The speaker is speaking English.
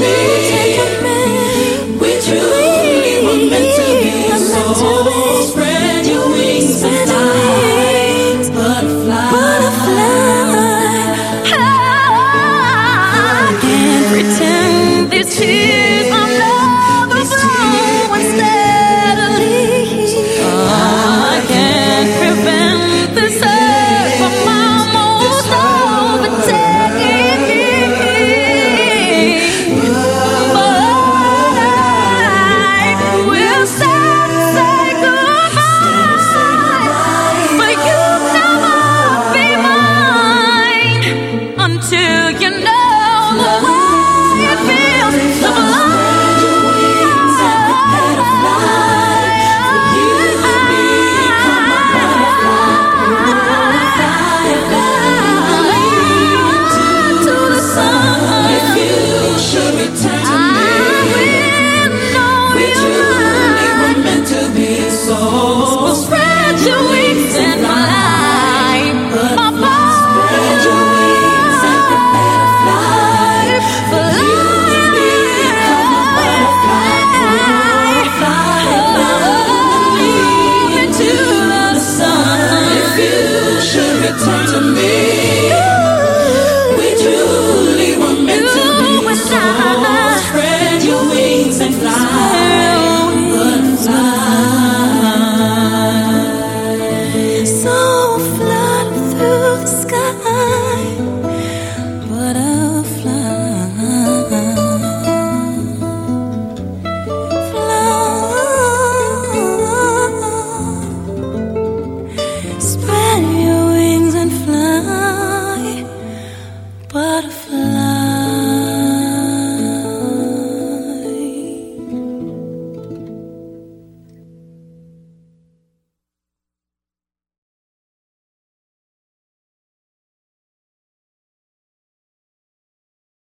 me.